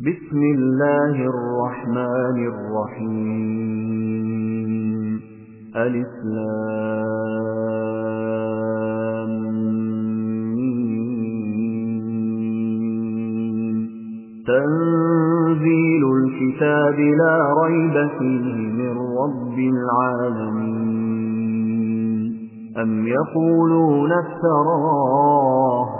بسم الله الرحمن الرحيم. الإسلام تنزيل الكتاب لا ريب فيه من رب العالمين. أم يقولون افتراه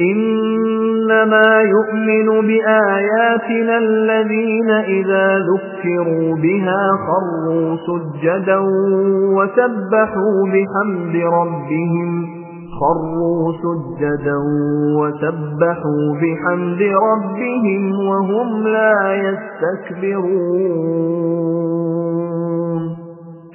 إنما يؤمن بآياتنا الذين إذا ذكروا بها خروا سجدا وسبحوا بحمد ربهم خروا سجدا وسبحوا بحمد ربهم وهم لا يستكبرون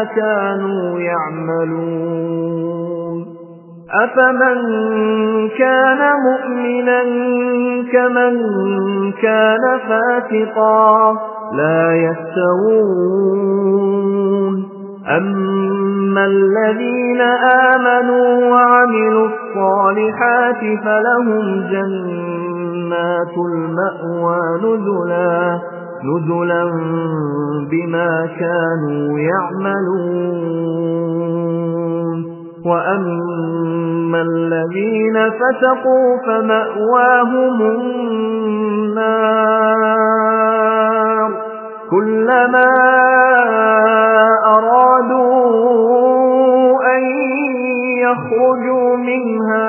بما كانوا يعملون. أفمن كان مؤمنا كمن كان فاتقا لا يستوون. أما الذين آمنوا وعملوا الصالحات فلهم جنات المأوى نزلا. نزلا بما كانوا يعملون وأما الذين فتقوا فمأواهم النار كلما أرادوا أن يخرجوا منها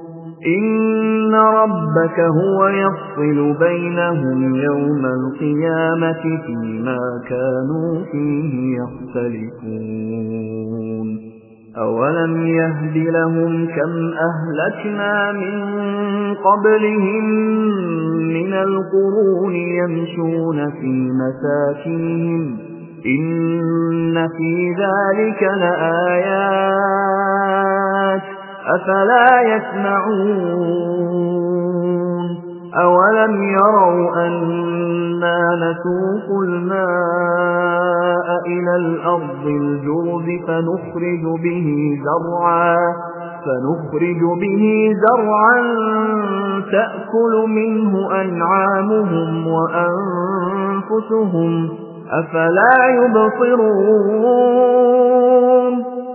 إن ربك هو يفصل بينهم يوم القيامة فيما كانوا فيه يختلفون أولم يهد لهم كم أهلكنا من قبلهم من القرون يمشون في مساكنهم إن في ذلك لآيات أفلا يسمعون أولم يروا أنا نسوق الماء إلى الأرض الجرد فنخرج به زرعا فنخرج به زرعا تأكل منه أنعامهم وأنفسهم أفلا يبصرون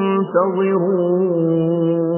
منتظرون